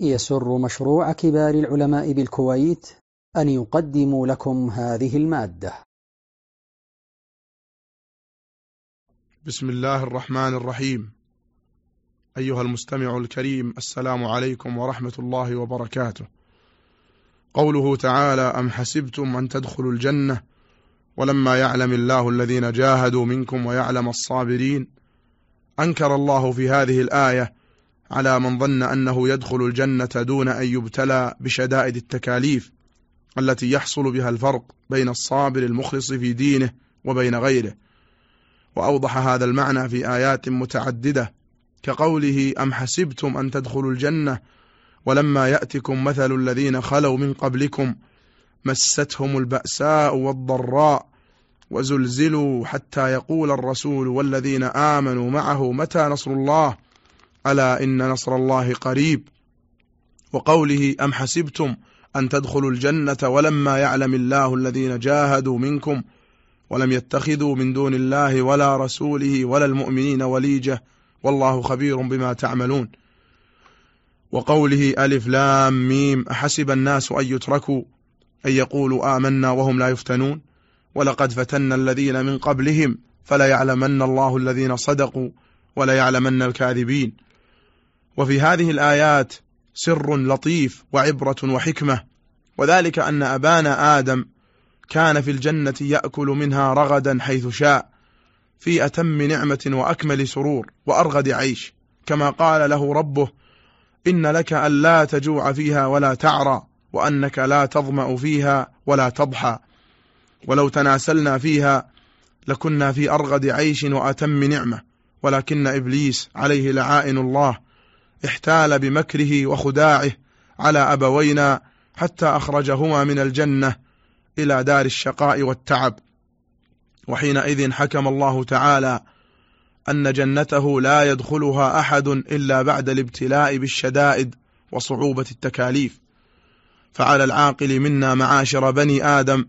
يسر مشروع كبار العلماء بالكويت أن يقدم لكم هذه المادة. بسم الله الرحمن الرحيم. أيها المستمع الكريم السلام عليكم ورحمة الله وبركاته. قوله تعالى أم حسبتم أن تدخلوا الجنة؟ ولما يعلم الله الذين جاهدوا منكم ويعلم الصابرين. أنكر الله في هذه الآية على من ظن أنه يدخل الجنة دون أن يبتلى بشدائد التكاليف التي يحصل بها الفرق بين الصابر المخلص في دينه وبين غيره. وأوضح هذا المعنى في آيات متعددة كقوله أم حسبتم أن تدخلوا الجنة ولما يأتكم مثل الذين خلوا من قبلكم مستهم البأساء والضراء وزلزلوا حتى يقول الرسول والذين آمنوا معه متى نصر الله ألا إن نصر الله قريب وقوله أم حسبتم أن تدخلوا الجنة ولما يعلم الله الذين جاهدوا منكم ولم يتخذوا من دون الله ولا رسوله ولا المؤمنين وليجة والله خبير بما تعملون وقوله ألف لام ميم أحسب الناس أن يتركوا أن يقولوا آمنا وهم لا يفتنون ولقد فتنا الذين من قبلهم فلا يعلمن الله الذين صدقوا ولا يعلمن الكاذبين وفي هذه الآيات سر لطيف وعبرة وحكمة. وذلك أن أبانا آدم كان في الجنة يأكل منها رغدا حيث شاء في أتم نعمة وأكمل سرور وأرغد عيش. كما قال له ربه إن لك ألا تجوع فيها ولا تعرى وأنك لا تظمأ فيها ولا تضحى. ولو تناسلنا فيها لكنا في أرغد عيش وأتم نعمة. ولكن إبليس عليه لعائن الله. احتال بمكره وخداعه على أبوينا حتى أخرجهما من الجنة إلى دار الشقاء والتعب. وحينئذ حكم الله تعالى أن جنته لا يدخلها أحد إلا بعد الابتلاء بالشدائد وصعوبة التكاليف. فعلى العاقل منا معاشر بني آدم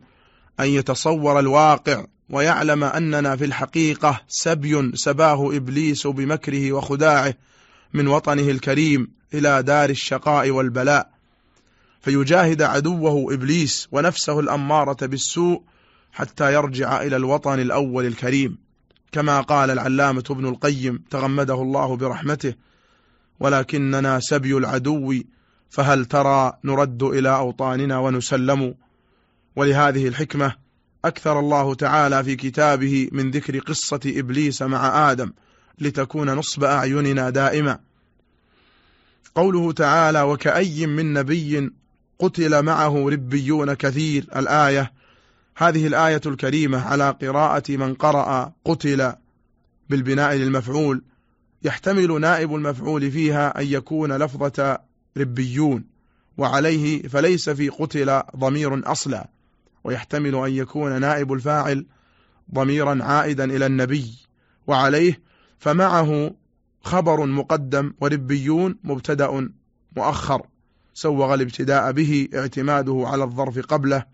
أن يتصور الواقع ويعلم أننا في الحقيقة سبي سباه إبليس بمكره وخداعه من وطنه الكريم إلى دار الشقاء والبلاء. فيجاهد عدوه إبليس ونفسه الأمارة بالسوء حتى يرجع إلى الوطن الأول الكريم. كما قال العلامة ابن القيم تغمده الله برحمته ولكننا سبي العدو فهل ترى نرد إلى أوطاننا ونسلم؟ ولهذه الحكمة أكثر الله تعالى في كتابه من ذكر قصة إبليس مع آدم. لتكون نصب أعيننا دائما قوله تعالى وكأي من نبي قتل معه ربيون كثير. الآية هذه الآية الكريمة على قراءة من قرأ قتل بالبناء للمفعول. يحتمل نائب المفعول فيها أن يكون لفظة ربيون وعليه فليس في قتل ضمير أصلا. ويحتمل أن يكون نائب الفاعل ضميرا عائدا إلى النبي وعليه فمعه خبر مقدم وربيون مبتدأ مؤخر سوغ الابتداء به اعتماده على الظرف قبله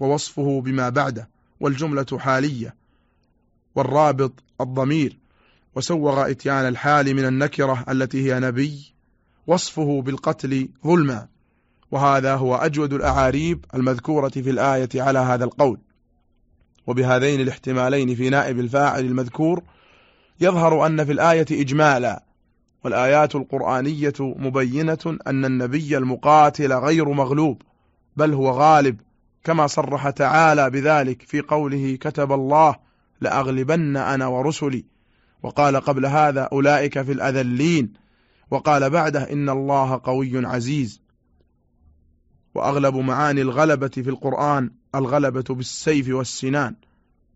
ووصفه بما بعده والجملة حالية والرابط الضمير وسوغ إتيان الحال من النكرة التي هي نبي وصفه بالقتل ظلما وهذا هو أجود الأعاريب المذكورة في الآية على هذا القول وبهذين الاحتمالين في نائب الفاعل المذكور يظهر أن في الآية إجمالا والآيات القرآنية مبينة أن النبي المقاتل غير مغلوب بل هو غالب كما صرح تعالى بذلك في قوله كتب الله لأغلبن أنا ورسلي وقال قبل هذا أولئك في الأذلين وقال بعده إن الله قوي عزيز. وأغلب معاني الغلبة في القرآن الغلبة بالسيف والسنان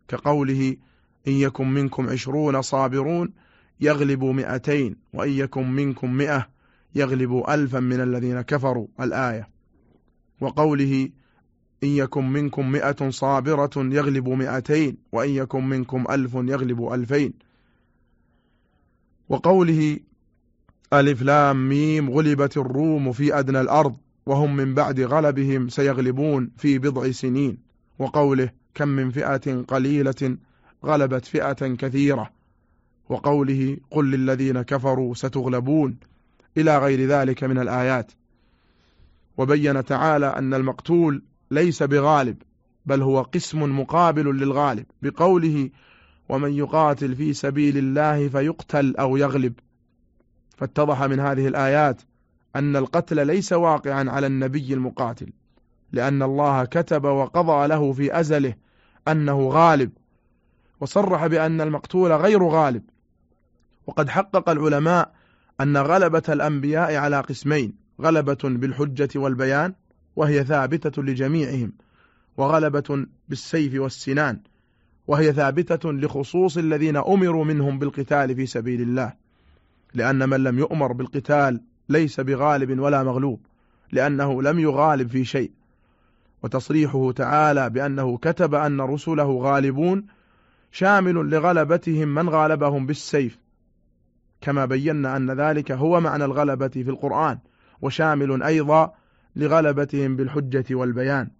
كقوله إن يكن منكم عشرون صابرون يغلب مئتين وإن يكن منكم مئة يغلب ألفا من الذين كفروا. الآية. وقوله إن يكن منكم مئة صابرة يغلب مئتين وإن يكن منكم ألف يغلب ألفين. وقوله ألف لام ميم غلبت الروم في أدنى الأرض وهم من بعد غلبهم سيغلبون في بضع سنين. وقوله كم من فئة قليلة غلبت فئة كثيرة. وقوله قل للذين كفروا ستغلبون إلى غير ذلك من الآيات. وبين تعالى أن المقتول ليس بغالب بل هو قسم مقابل للغالب بقوله ومن يقاتل في سبيل الله فيقتل أو يغلب. فاتضح من هذه الآيات أن القتل ليس واقعا على النبي المقاتل لأن الله كتب وقضى له في أزله أنه غالب. وصرح بأن المقتول غير غالب. وقد حقق العلماء أن غلبة الأنبياء على قسمين غلبة بالحجة والبيان وهي ثابتة لجميعهم وغلبة بالسيف والسنان وهي ثابتة لخصوص الذين أمروا منهم بالقتال في سبيل الله. لأن من لم يؤمر بالقتال ليس بغالب ولا مغلوب لأنه لم يغالب في شيء. وتصريحه تعالى بأنه كتب أن رسله غالبون شامل لغلبتهم من غالبهم بالسيف. كما بينا أن ذلك هو معنى الغلبة في القرآن وشامل أيضا لغلبتهم بالحجة والبيان.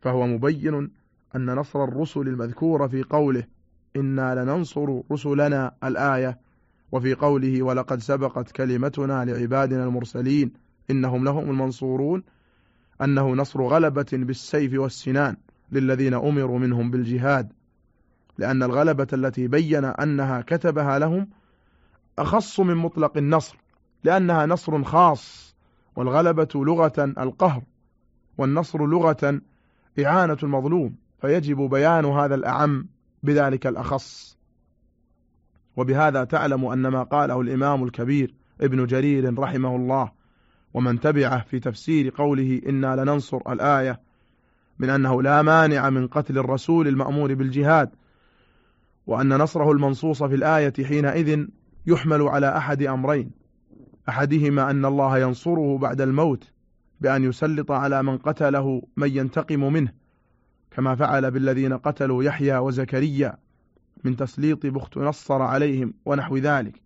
فهو مبين أن نصر الرسل المذكور في قوله إنا لننصر رسلنا الآية وفي قوله ولقد سبقت كلمتنا لعبادنا المرسلين إنهم لهم المنصورون أنه نصر غلبة بالسيف والسنان للذين أمروا منهم بالجهاد. لأن الغلبة التي بين أنها كتبها لهم أخص من مطلق النصر لأنها نصر خاص والغلبة لغة القهر والنصر لغة إعانة المظلوم فيجب بيان هذا الأعم بذلك الأخص. وبهذا تعلم أن ما قاله الإمام الكبير ابن جرير رحمه الله ومن تبعه في تفسير قوله إنا لننصر الآية من أنه لا مانع من قتل الرسول المأمور بالجهاد وأن نصره المنصوص في الآية حينئذ يحمل على أحد أمرين. أحدهما أن الله ينصره بعد الموت بأن يسلط على من قتله من ينتقم منه كما فعل بالذين قتلوا يحيى وزكريا من تسليط بخت نصر عليهم ونحو ذلك.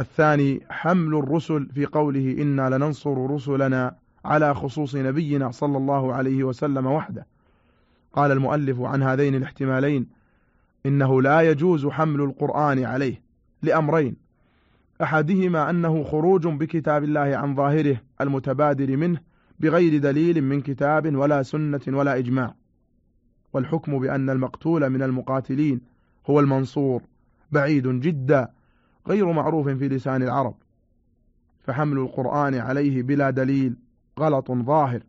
الثاني حمل الرسل في قوله إنا لننصر رسلنا على خصوص نبينا صلى الله عليه وسلم وحده. قال المؤلف عن هذين الاحتمالين إنه لا يجوز حمل القرآن عليه لأمرين. أحدهما أنه خروج بكتاب الله عن ظاهره المتبادر منه بغير دليل من كتاب ولا سنة ولا إجماع. والحكم بأن المقتول من المقاتلين هو المنصور بعيد جدا غير معروف في لسان العرب. فحمل القرآن عليه بلا دليل غلط ظاهر.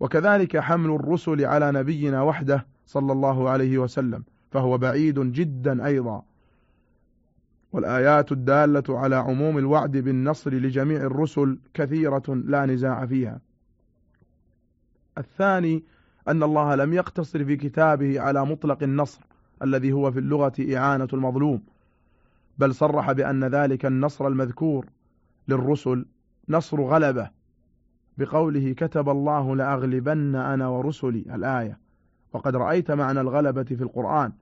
وكذلك حمل الرسل على نبينا وحده صلى الله عليه وسلم. فهو بعيد جدا أيضا. والآيات الدالة على عموم الوعد بالنصر لجميع الرسل كثيرة لا نزاع فيها. الثاني أن الله لم يقتصر في كتابه على مطلق النصر الذي هو في اللغة إعانة المظلوم بل صرح بأن ذلك النصر المذكور للرسل نصر غلبة. بقوله كتب الله لأغلبن أنا ورسلي الآية. وقد رأيت معنى الغلبة في القرآن.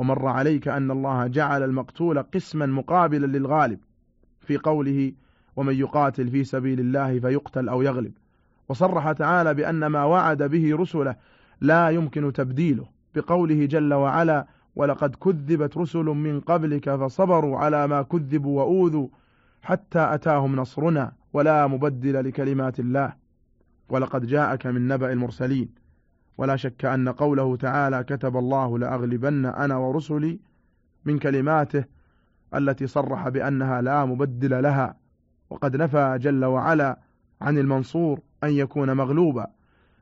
ومر عليك أن الله جعل المقتول قسما مقابلا للغالب في قوله ومن يقاتل في سبيل الله فيقتل أو يغلب. وصرح تعالى بأن ما وعد به رسله لا يمكن تبديله بقوله جل وعلا ولقد كذبت رسل من قبلك فصبروا على ما كذبوا وأوذوا حتى أتاهم نصرنا ولا مبدل لكلمات الله. ولقد جاءك من نبأ المرسلين. ولا شك أن قوله تعالى كتب الله لأغلبن أنا ورسلي من كلماته التي صرح بأنها لا مبدل لها وقد نفى جل وعلا عن المنصور أن يكون مغلوبا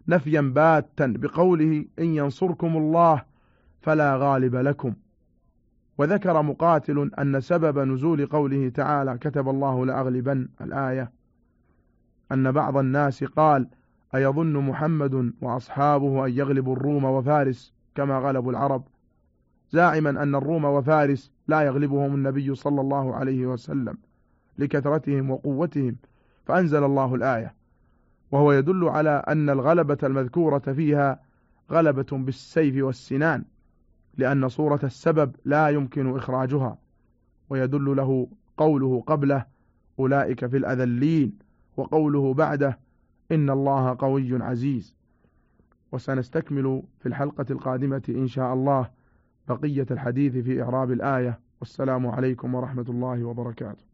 نفيا باتا بقوله إن ينصركم الله فلا غالب لكم. وذكر مقاتل أن سبب نزول قوله تعالى كتب الله لأغلبن الآية أن بعض الناس قال أيظن محمد وأصحابه أن يغلبوا الروم وفارس كما غلبوا العرب. زاعما أن الروم وفارس لا يغلبهم النبي صلى الله عليه وسلم لكثرتهم وقوتهم فأنزل الله الآية. وهو يدل على أن الغلبة المذكورة فيها غلبة بالسيف والسنان لأن صورة السبب لا يمكن إخراجها. ويدل له قوله قبله أولئك في الأذلين وقوله بعده إن الله قوي عزيز. وسنستكمل في الحلقة القادمة إن شاء الله بقية الحديث في إعراب الآية. والسلام عليكم ورحمة الله وبركاته.